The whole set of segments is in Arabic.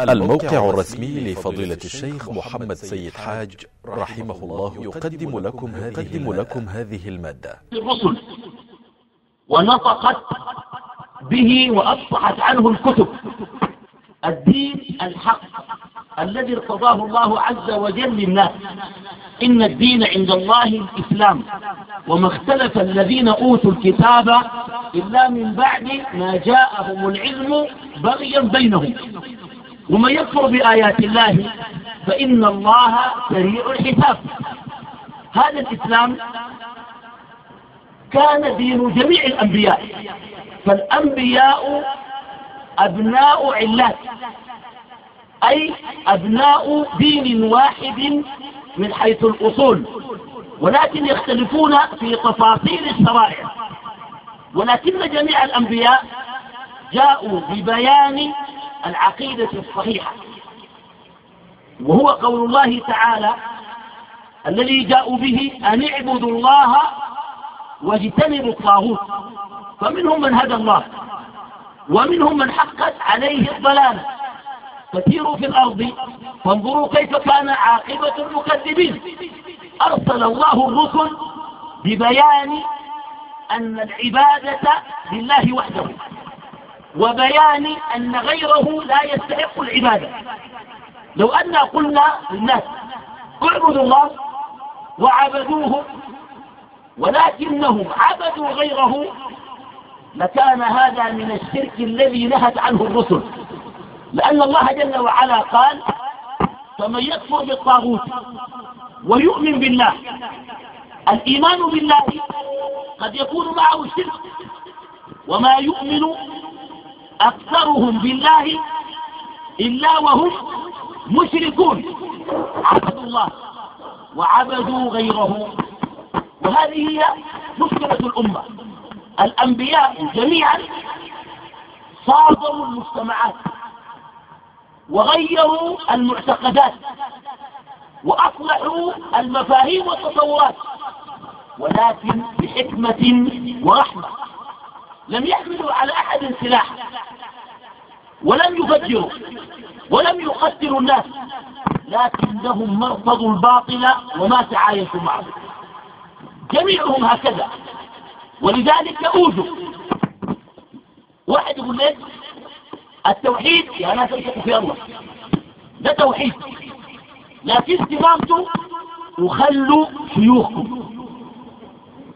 الموقع الرسمي لفضيلة الشيخ محمد سيد حاج رحمه الله يقدم لكم هذه, لكم هذه ا ل م ا د ة الرسل ونطقت به وأصبحت عنه الكتب. الدين الحق الذي ارتضاه الله عز وجل للناس. إن الدين عند الله الإسلام. وما اختلف الذين أوتوا الكتاب إلا من بعد ما جاءهم العلم بغيا بينهم. ومن يكفر بآيات الله فإن الله سريع الحساب. هذا الإسلام كان دين جميع الأنبياء فالأنبياء أبناء علات أي أبناء دين واحد من حيث الأصول ولكن يختلفون في تفاصيل الشرائع. ولكن جميع الأنبياء جاءوا ببيان العقيدة الصحيحة. وهو قول الله تعالى الذي جاءوا به أن اعبدوا الله واجتنبوا الطاغوت. فمنهم من هدى الله ومنهم من حقت عليه الضلالة. فسيروا في الأرض فانظروا كيف كان عاقبة المكذبين. أرسل الله الرسل ببيان أن العبادة لله وحده. وبيان أن غيره لا يستحق العبادة. لو أن قلنا للناس اعبدوا الله وعبدوه ولكنهم عبدوا غيره لكان هذا من الشرك الذي نهت عنه الرسل. لأن الله جل وعلا قال فمن يكفر بالطاغوت ويؤمن بالله الإيمان بالله قد يكون معه الشرك وما يؤمن أكثرهم بالله إلا وهم مشركون. عبدوا الله وعبدوا غيره. وهذه هي مشكلة الأمة. الأنبياء جميعا صادروا المجتمعات وغيروا المعتقدات وأصلحوا المفاهيم والتصورات ولكن بحكمة ورحمة. لم يحملوا على أحد سلاح ولم يفجروا ولم يقتلوا الناس لكنهم مرفضوا الباطل وما تعايشوا معه. جميعهم هكذا. ولذلك أوجوا واحد يقول لك التوحيد يا ناس امسكوا في الله ده توحيد. لكن استمامته وخلوا شيوخكم.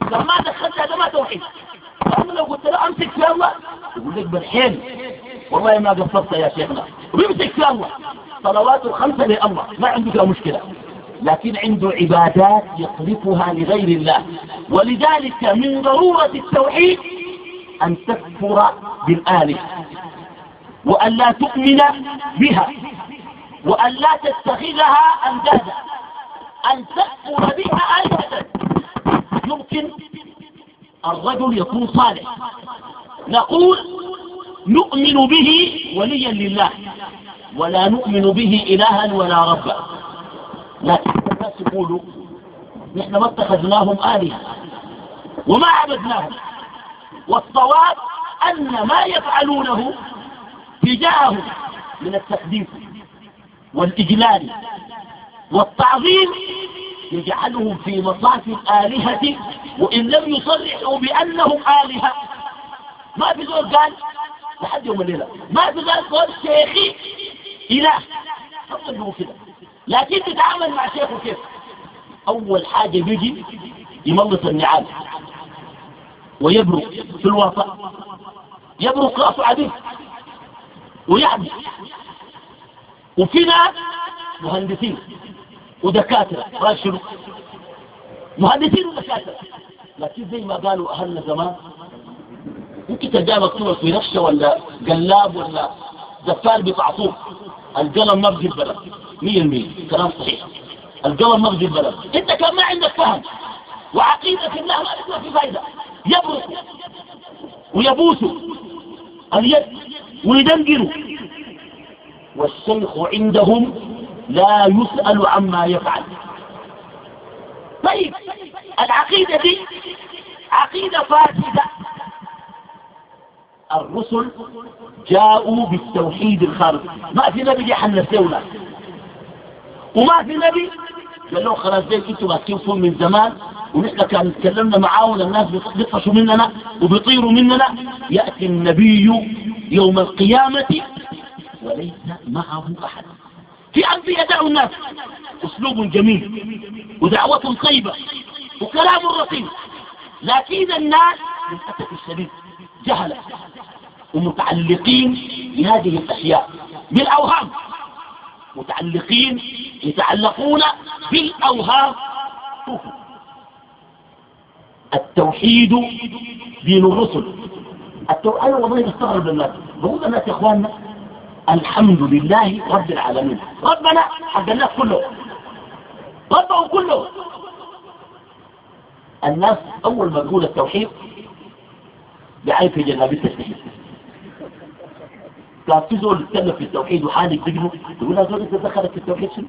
لما دخلت هذا ما توحيد. لأنه لو قلت له أمسك في الله. يقول لك بالحين والله ما قصرت يا شيخنا. ويمسك في الله. صلوات الخمسة لله. ما فيها مشكلة. لكن عنده عبادات يصرفها لغير الله. ولذلك من ضرورة التوحيد أن تكفر بالآلهة. وأن لا تؤمن بها. وأن لا تتخذها أندادا. أن تكفر بها آلهة. يمكن الرجل يكون صالح. نقول نؤمن به وليا لله ولا نؤمن به إلها ولا ربا. لكن الناس يقولوا نحن ما اتخذناهم آلهة وما عبدناهم. والصواب أن ما يفعلونه تجاههم من التقديس والإجلال والتعظيم يجعلهم في مصاف الآلهة وإن لم يصرحوا بأنهم آلهة. ما في زول قال؟ لحد يوم الليلة. ما في زول قال شيخي؟ إله. فقط كده. لكن تتعامل مع شيخه كيف؟ أول حاجة بيجي يملص النعال. ويبرق في الوسط يبرق رأسه عديد ويعدي. وفي ناس مهندسين ودكاترة. راشروا مهندسين ودكاترة. لكن زي ما قالوا أهلنا زمان ممكن تلقاها مكتوبة في نفسه ولا قلاب ولا زفال بتعصوب القلم ما بجيب بلد. مية المية كلام صحيح. القلم ما بجيب بلد. انت كان ما عندك فهم. وعقيدة الله ما في فايدة. يبرق ويبوسوا اليد ويدنقروا والشيخ عندهم لا يسأل عما يفعل. طيب. العقيدة دي عقيدة فاسدة. الرسل جاءوا بالتوحيد الخالص. ما في نبي يحنس لنا وما في نبي قال له خلاص زي أنتوا ماسكين من زمان ونحن كان نتكلمنا معاه الناس بيطفشوا مننا وبيطيروا مننا. يأتي النبي يوم القيامة وليس معه أحد. في أنبياء دعوا الناس. أسلوب جميل. ودعوة طيبة. وكلام رقيق لكن الناس للأسف الشديد جهلة. ومتعلقين بهذه الأشياء بالأوهام. متعلقين يتعلقون بالأوهام. التوحيد دين الرسل. أنا والله بستغرب الناس. بقول الناس يا إخواننا الحمد لله رب العالمين. ربنا حق الناس كله. ربهم كله. الناس أول ما تقول التوحيد بعين في جنابي التوحيد كان في زول يتكلم في التوحيد وحالك تجنه تقول له زول انت دخلت في التوحيد شنو؟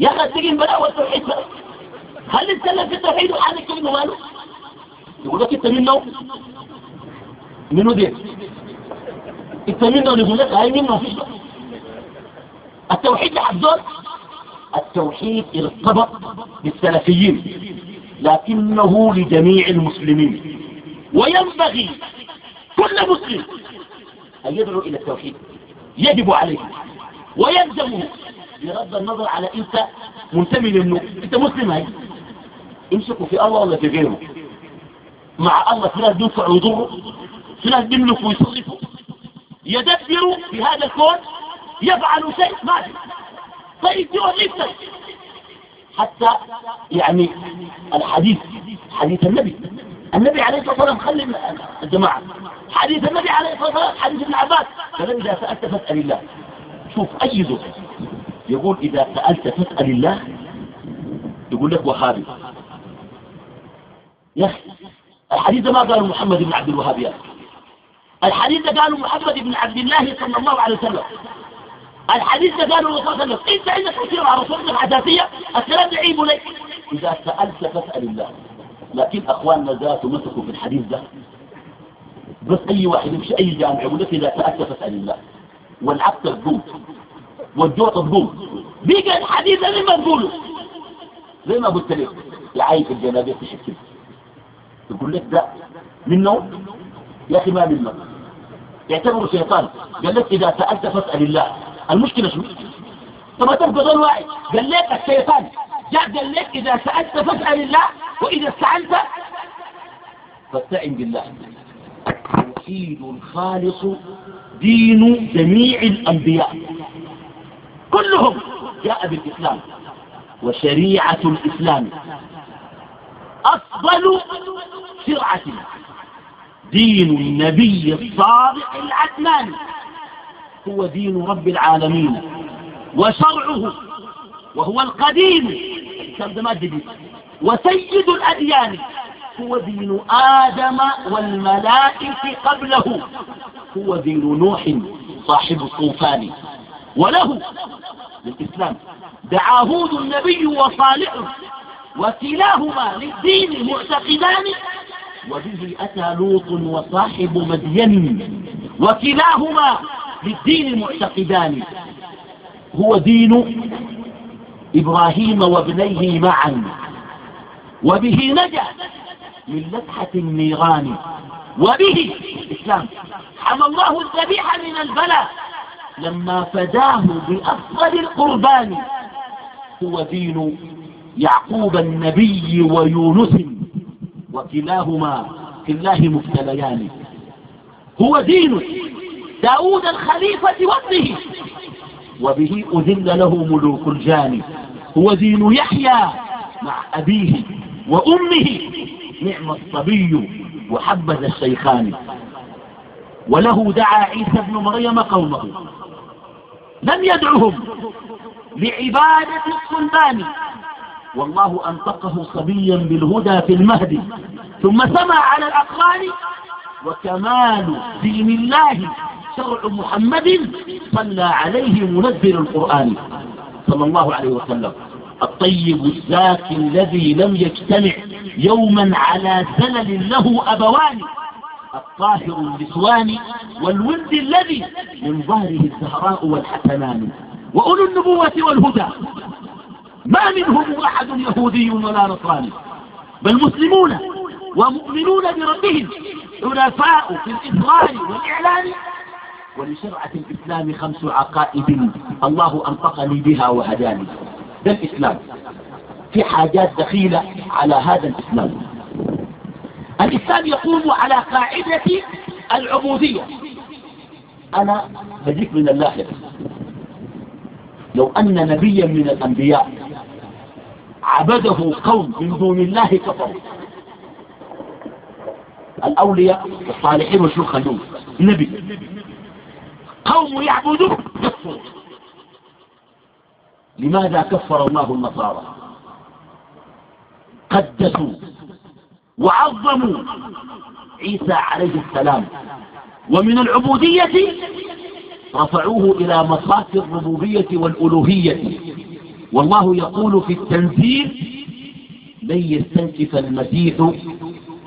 يا أخي التجن بلا والتوحيد بلا هل يتكلم في التوحيد وحالك تجنه ماله؟ يقول لك إنت منه منو دي؟ إنت منه يقول لك هاي منه فيش التوحيد لحد زول؟ التوحيد ارتبط بالسلفيين لكنه لجميع المسلمين. وينبغي كل مسلم أن يدعو إلى التوحيد. يجب عليه. ويلزمه بغض النظر على أنت منتمي لأنه أنت مسلم هاي. امسكوا في الله ولا في غيره. مع الله في ناس بينفع ويضره في ناس بيملك ويصرفوا. يدبر في هذا الكون. يفعل شيء ما في. طيب يورثك حتى يعني الحديث حديث النبي. النبي عليه الصلاة والسلام خلي الجماعة. حديث النبي عليه الصلاة والسلام حديث ابن عباس. قال إذا سألت فاسأل الله. شوف أي ذو يقول إذا سألت فاسأل الله. يقول لك وهابي. يا أخي الحديث ما قاله محمد بن عبد الوهاب يا الحديث قاله محمد بن عبد الله صلى الله عليه وسلم. الحديث ده قاله الرسول صلى الله عليه وسلم. إنت عندك كثير على رسولك الحساسية الكلام ده عيب لك. إذا سألت فاسأل الله. لكن أخواننا ذات مسكوا في الحديث ده. بس أي واحد يمشي أي جامع يقول لك إذا سألت فاسأل الله. والعكس تقول والجوع تقول بيجي الحديث ده ما تقوله زي ما قلت لك. في الجنابية في شكل. يقول لك ده منه يا أخي ما منه يعتبره شيطان. قال لك إذا سألت فاسأل الله. المشكلة شو طب تبقى ظل واحد. قال لك الشيطان. جاء قال لك إذا سألت فاسأل الله وإذا استعنت فاستعن بالله. التوحيد الخالص دين جميع الأنبياء. كلهم جاء بالإسلام وشريعة الإسلام. أفضل شرعة دين النبي الصادق العدناني هو دين رب العالمين. وشرعه وهو القديم. وسيد الأديان هو دين آدم والملائكة قبله. هو دين نوح صاحب الطوفان. وله للإسلام. دعاهود النبي وصالحه وكلاهما للدين معتقدان. وبه أتى لوط وصاحب مدين. وكلاهما للدين معتقدان. هو دين إبراهيم وابنيه معا. وبه نجا من لسحة النيران. وبه الإسلام حمى الله الذبيح من البلاء. لما فداه بأفضل القربان هو دين يعقوب النبي ويونس وكلاهما في الله مبتليان. هو دين داود الخليفة وابنه. وبه أذل له ملوك الجان. هو دين يحيى مع أبيه وأمه. نعم الصبي وحبذ الشيخان. وله دعا عيسى ابن مريم قومه. لم يدعهم لعبادة الصلبان والله أنطقه صبيا بالهدى في المهد ثم سمع على الأقران وكمال دين الله شرع محمد صلى عليه منزل القرآن صلى الله عليه وسلم. الطيب الزاكي الذي لم يجتمع يوما على زلل له أبوان. الطاهر النسوان والولد الذي من ظهره الزهراء والحسنان. وأولو النبوة والهدى. ما منهم أحد يهودي ولا نصراني. بل مسلمون ومؤمنون بربهم حنفاء في الإصرار والإعلان ولشرعة الإسلام خمس عقائد الله أنطقني بها وهداني. ده الإسلام. في حاجات دخيلة على هذا الإسلام. الإسلام يقوم على قاعدة العبودية. أنا بجيك من اللاحق. لو أن نبيا من الأنبياء عبده قوم من دون الله كفروا الأولياء الصالحين وشو خلوه نبي قوم يعبدون كفروا لماذا كفر الله النصارى؟ قدسوا وعظموا عيسى عليه السلام. ومن العبودية رفعوه إلى مصاف الربوبية والألوهية. والله يقول في التنزيل لن يستنكف المسيح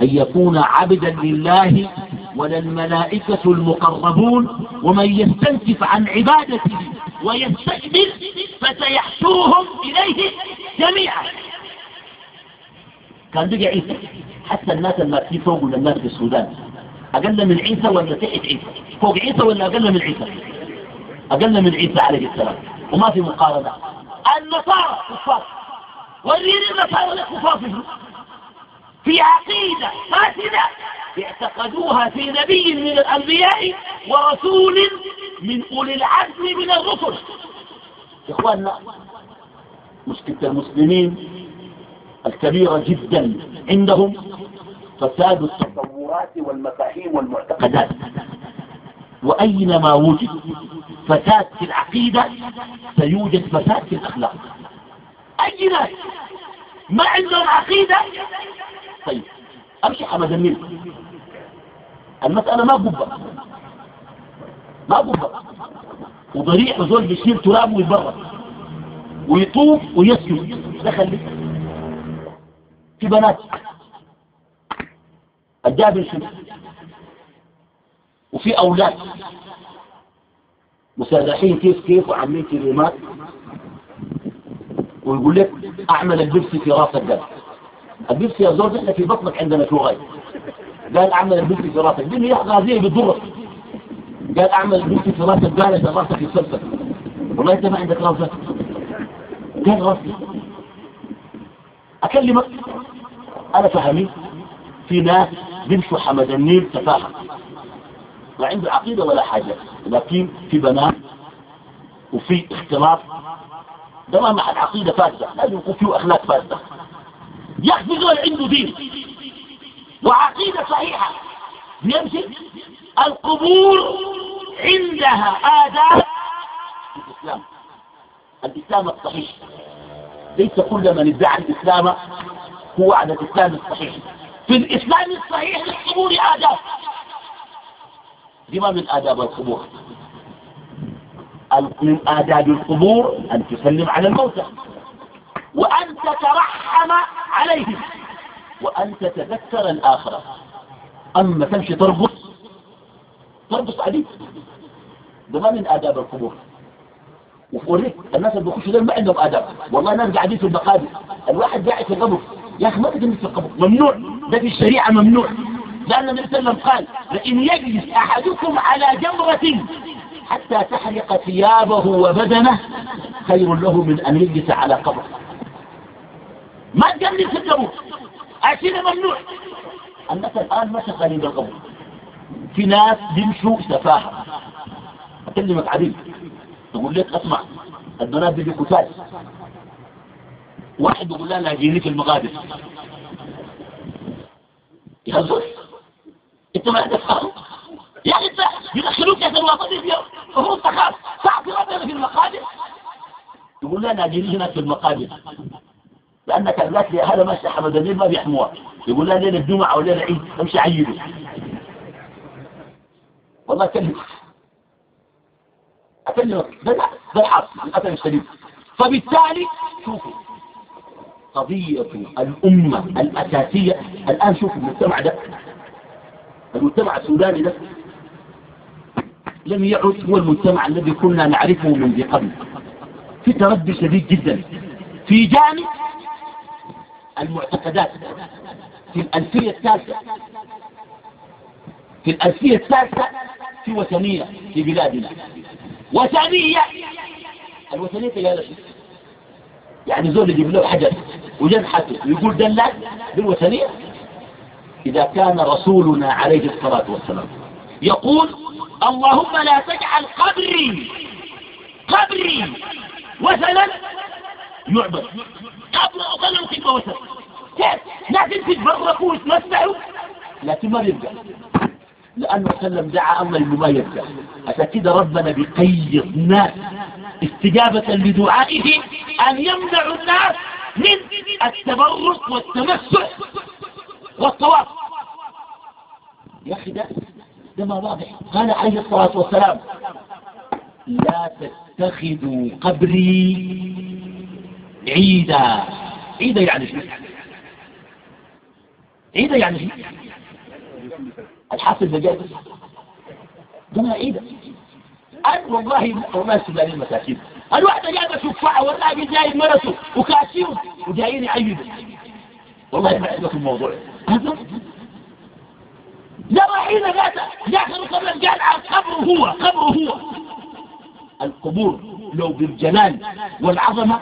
أن يكون عبدا لله ولا الملائكة المقربون ومن يستنكف عن عبادته ويستكبر فسيحشرهم إليه جميعا. كان بقى عيسى حتى الناس الماسكين فوق من الناس في السودان أقل من عيسى ولا تحت عيسى؟ فوق عيسى ولا أقل من عيسى؟ أقل من عيسى عليه السلام. وما في مقارنة. النصارى كفار. والرين النصارى كفار في عقيدة فاسدة اعتقدوها في نبي من الأنبياء ورسول من أولي العزم من الرسل. إخواننا مشكلة المسلمين الكبيرة جدا عندهم فساد التصورات والمفاهيم والمعتقدات. وأينما وجد فساد في العقيدة سيوجد فساد في الأخلاق. أي ناس ما عندهم عقيدة طيب حمد النيل المسألة ما قبة ما قبة وضريح وزول بيشيل تراب ويبرد ويطوف ويسجد دخل لي في بنات. الجابر شنو؟ وفي أولاد. مسرحين كيف كيف وعاملين كلمات ويقول لك أعمل البيبسي في رأس الدم البيبسي يا زوج إحنا في بطنك عندنا شو غاية قال أعمل البيبسي في راسك. دي هي غازية بتضرك قال أعمل البيبسي في راسك. قال راسك يتسلسل والله أنت ما عندك راسك قال راسي. أكلمك. أنا فهمي. في ناس بيمشوا حمد النيل تفاهة لا عنده عقيدة ولا حاجة. لكن في بنات وفي اختلاط ده ما مع العقيدة فاسدة. لازم يكون فيه أخلاق فاسدة. يخفي عنده دين. وعقيدة صحيحة. بيمشي القبور عندها آداب. الإسلام. الإسلام الصحيح. ليس كل من ادعى الإسلام هو على الإسلام الصحيح. في الإسلام الصحيح للقبور آداب. دي ما من آداب القبور؟ من آداب القبور أن تسلم على الموتى. وأن تترحم عليهم وأن تتذكر الآخرة. أما تمشي تربص تربص عليك ده ما من آداب القبور. وفوريك الناس اللي بيخشوا ما عندهم آداب. والله ناس قاعدين في المقابر. الواحد قاعد في القبر. يا أخي ما تجلس في القبر. ممنوع. ده في الشريعة ممنوع. لأن النبي صلى الله عليه وسلم قال لئن يجلس أحدكم على جمرة حتى تحرق ثيابه وبدنه خير له من أن يجلس على قبر ما تجلس في القبر عشان ممنوع. الناس الآن ما شغالين بالقبر في ناس بيمشوا سفاهة. أكلمك عديد تقول لك أسمع. البنات دي كتاج واحد يقول لها لاجيني في المقابر. يا زوج أنت ما عندك فهم يا أخي إنت يدخلوك يا الوطني في المفروض تخاف تعطي ربنا في المقابر؟ يقول لها لاجيني هناك في المقابر. قالت لي هذا ماشي حمدانين ما بيحموها يقول لها ليلة الجمعة وليله العيد أمشي عيدوا والله كلمه أكلمك. ده الحق للأسف الشديد فبالتالي شوفوا قضية الأمة الأساسية الآن شوفوا المجتمع ده. المجتمع السوداني ده لم يعد هو المجتمع الذي كنا نعرفه منذ قبل. في تردي شديد جدا. في جانب المعتقدات. في الألفية الثالثة في الألفية الثالثة في وثنية في بلادنا. وثنية! الوثنية تقال يعني زول يجيب له حجر وجنحته ويقول دلال بالوثنية. إذا كان رسولنا عليه الصلاة والسلام يقول اللهم لا تجعل قبري قبري وثنا يعبد. قبر أصلا كلمة وثن كيف؟ لازم تتبركوا وتمسحوا لكن ما بيبقى لأنه وسلم دعا الله إنه ما يبقى. عشان كده ربنا بيقيض ناس استجابة لدعائه أن يمنع الناس من التبرك والتمسح والطواف. يا أخي ده ده ما واضح. قال عليه الصلاة والسلام لا تتخذوا قبري عيدا. عيدا يعني شو عيدا يعني شو الحاصل بجاي ده ما عيدا. أنا والله والله السودانيين مساكين. الواحدة جايبة شفاعة والراجل جايب مرته وكاسيهم وجايين يعيدوا. والله ما عندك الموضوع لا حين ذات داخل قبل قال قبره هو قبره هو. القبور لو بالجلال والعظمة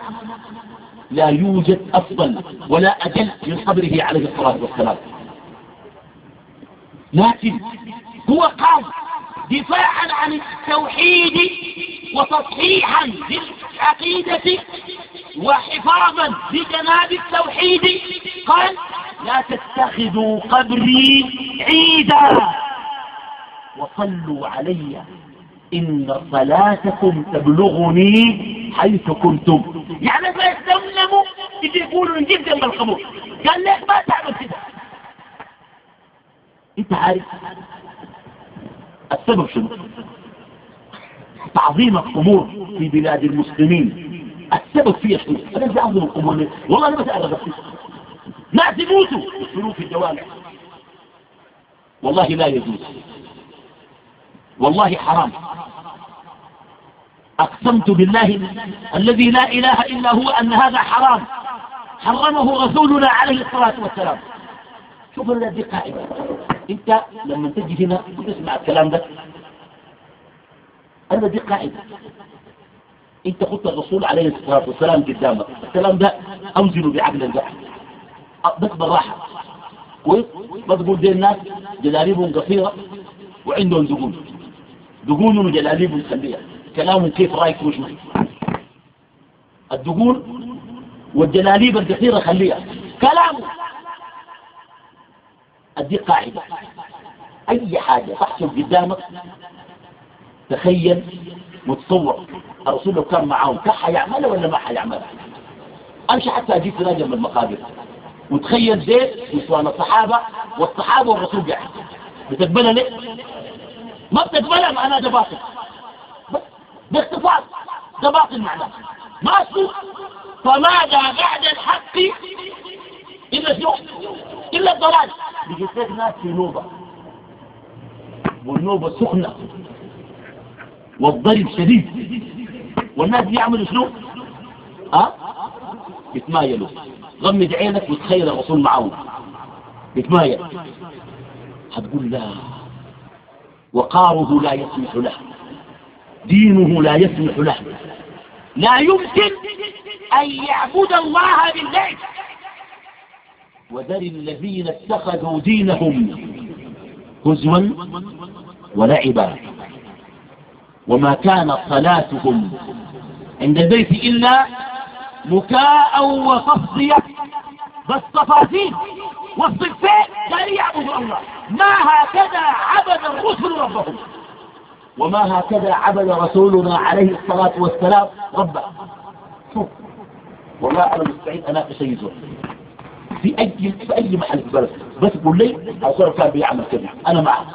لا يوجد أفضل ولا أجل من قبره عليه الصلاة والسلام. لكن هو قام دفاعا عن التوحيد وتصحيحا للعقيدة وحفاظا لجناب التوحيد. قال لا تتخذوا قبري عيدا. وصلوا علي. إن صلاتكم تبلغني حيث كنتم. يعني فيستملموا يجي يقولوا نجيب جنب القبور قال ليش ما تعمل كده؟ أنت عارف السبب شنو؟ تعظيم القبور في بلاد المسلمين. السبب فيها شنو؟ أنا بدي أعظم ليه والله أنا بس أعرف ناس يموتوا يدخلوا في الجوامع والله لا يجوز. والله حرام. أقسمت بالله الذي لا إله إلا هو أن هذا حرام. حرمه رسولنا عليه الصلاة والسلام. شوف الذي قاعدة انت لما تجي هنا تسمع الكلام ده دي قاعدة انت قلت الرسول عليه الصلاة والسلام قدامك. الكلام ده اوزنه بعقل البحر بس بالراحة كويس؟ ما تقول دي الناس جلاليبهم قصيرة وعندهم دقون. دقون وجلاليبهم خليها كلامهم كيف رأيك وش الدقون والجلاليب القصيرة خليها. كلامه أدي قاعدة. أي حاجة تحصل قدامك تخيل وتصور الرسول لو كان معاهم كان حيعملها ولا ما حيعملها أمشي حتى أجيب في من المقابر. وتخيل زيت نسوان الصحابة والصحابة والرسول قاعد. بتقبلها ليه؟ ما بتقبلها معناها ده باطل. باختصار ده باطل معناه. ما اسمه فماذا بعد الحق إلا شنو؟ إلا الضلال. بيجي ناس في نوبة. والنوبة سخنة. والضرب شديد. والناس بيعملوا شنو؟ ها؟ يتمايلوا. غمد عينك وتخيل الرسول معه يتمايل. هتقول لا. وقاره لا يسمح له. دينه لا يسمح له. لا يمكن أن يعبد الله بالليل. وذر الذين اتخذوا دينهم هزوا ولعبا. وما كانت صلاتهم عند البيت إلا مكاء وتصدية تفاصيل والصفين كان يعبد الله. ما هكذا عبد الرسل ربهم. وما هكذا عبد رسولنا عليه الصلاة والسلام. ربه شوف والله أنا مستعد أناقش أي في أي في أي محل في البلد بس قول لي الرسول كان بيعمل كذا. أنا معه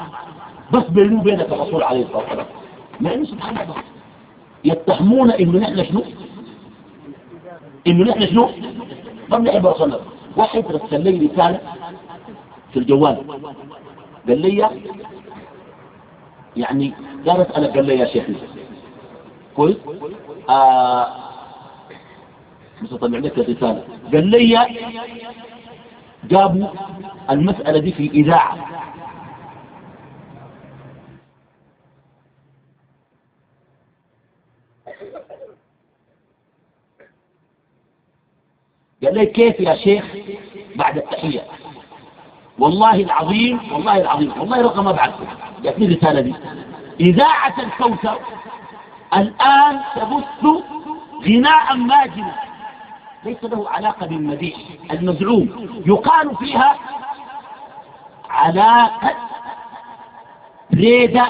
بس بيني وبينك الرسول عليه الصلاة والسلام. لأنه سبحان الله. يتهمون إنه نحن شنو؟ إنه نحن شنو؟ ما بنحب رسولنا واحد رسل لي رسالة في الجوال. قال لي يعني لا أسألك قال لي يا شيخ. كويس آه مش أطلع لك رسالة قال لي جابوا المسألة دي في إذاعة. قال لي كيف يا شيخ بعد التحية؟ والله العظيم والله العظيم والله رقم ابعث جاتني الرسالة دي. إذاعة الكوثر الآن تبث غناء ماجنا. ليس له علاقة بالمديح المزعوم يقال فيها علاقة ريدة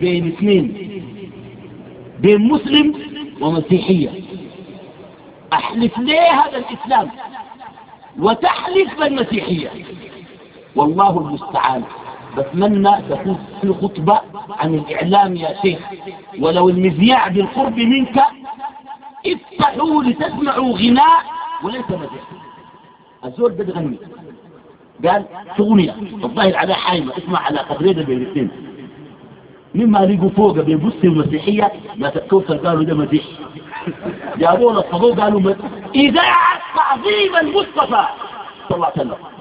بين اثنين بين مسلم ومسيحية. أحلف ليه هذا الإسلام؟ وتحلف بالمسيحية. والله المستعان. بتمنى تكون في خطبة عن الإعلام يا شيخ. ولو المذياع بالقرب منك افتحوا لتسمعوا غناء وليس مزيح الزول ده بغني قال تغنية الظاهر على حايمة. اسمع على قدرين بين مما لقوا فوق بيبص المسيحية. ما تكوثر قالوا ده مسيح. جابوا له الصدوق قالوا مت... إذاعة تعظيم المصطفى صلى الله عليه وسلم.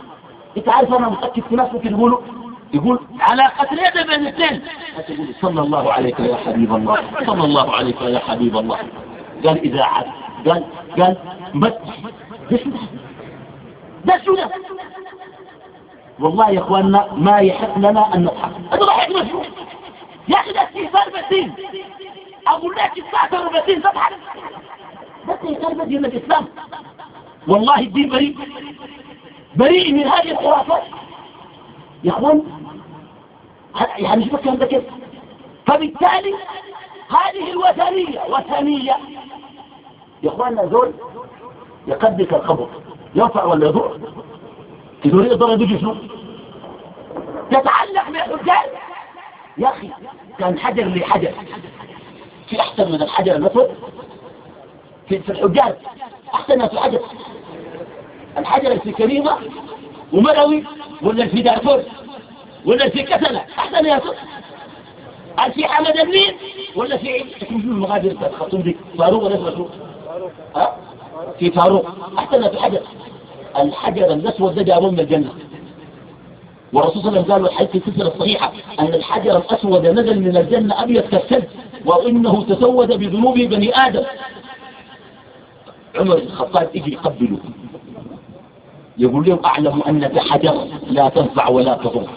انت عارف أنا متأكد في ناس ممكن يقولوا يقول على قتلين بين الاثنين يقول صلى الله عليك يا حبيب الله صلى الله عليك يا حبيب الله. قال إذاعة قال قال مت. ده شو ده شو ده والله يا إخواننا ما يحق لنا أن نضحك. هذا ضحك مشروع يا أخي ده استهزاء بسيط أقول لك استهزاء بسيط تضحك. ده استهزاء بسيط الإسلام. والله الدين بريء بريء من هذه الخرافات. يا أخوان يعني شوف الكلام ده كيف. فبالتالي هذه الوثنية وثنية. يا اخواننا زول يقدك الخبر. ينفع ولا يضر؟ يقدر يضر شنو؟ تتعلق بالحجاج يا أخي كان حجر لحجر في أحسن من الحجر الاسود في الحجاج أحسن من الحجر. الحجر في كريمة ومروي ولا في دارفور ولا في كسلة. أحسن يا صدق هل في حمد النيل ولا في تكون المغادر الخطوم دي. فاروق ولا فاروق ها؟ في فاروق. أحسن في حجر الحجر. الأسود ده جابوه من الجنة. والرسول صلى الله عليه وسلم قال الحديث في السلسلة الصحيحة أن الحجر الأسود نزل من الجنة أبيض كالثلج وإنه تسود بذنوب بني آدم. عمر الخطاب يجي يقبله. يقول لهم أعلم أنك حجر لا تنفع ولا تضر.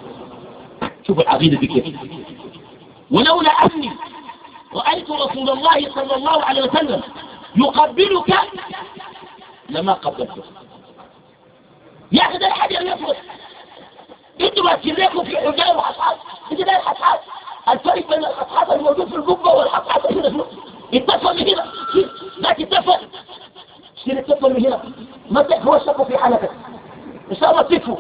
شوف العقيدة دي كيف. ولولا أني رأيت رسول الله صلى الله عليه وسلم يقبلك لما قبلته. ياخذ الحجر يفرط إنتوا ماسكين لكم في حجار وحصحات انت ده الحصحات الفرق بين الحصحات الموجود في والحصحات اللي هنا اتصل من هنا. ذاك اتصل شيل اتصل من هنا. ما الشق في حلقك إن شاء الله تكفوا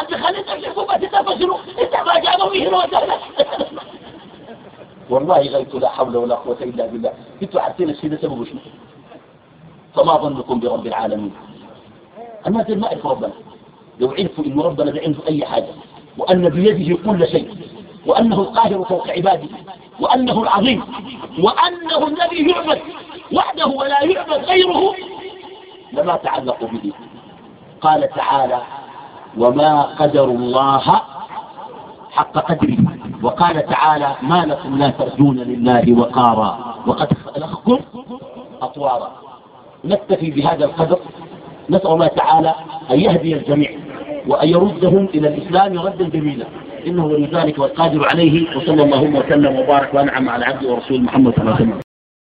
أنت خليتك القبة تتصل شنو إنت ما جابوا وجابوا والله غيت لا حول ولا قوة إلا بالله. إنتوا عارفين الشيء ده سببه شنو؟ فما ظنكم برب العالمين. الناس ما يعرفوا ربنا. لو عرفوا إن ربنا لا عنده أي حاجة. وأن بيده كل شيء. وأنه القاهر فوق عباده وأنه العظيم وأنه الذي يعبد وحده ولا يعبد غيره لما تعلقوا به. قال تعالى وما قدر الله حق قدره. وقال تعالى ما لكم لا ترجون لله وقارا. وقد خلقكم أطوارا. نكتفي بهذا القدر. نسأل الله تعالى أن يهدي الجميع وأن يردهم إلى الإسلام ردا جميلا. إنه ولذلك والقادر عليه وصلى الله وسلم وبارك وأنعم على عبده ورسول محمد صلى الله عليه وسلم.